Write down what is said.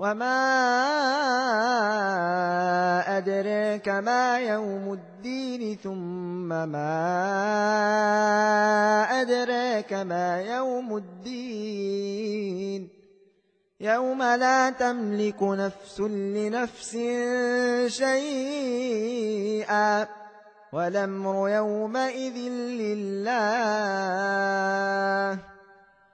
وما أدريك ما يوم الدين ثم ما أدريك ما يوم الدين يوم لا تملك نفس لنفس شيئا والأمر يومئذ لله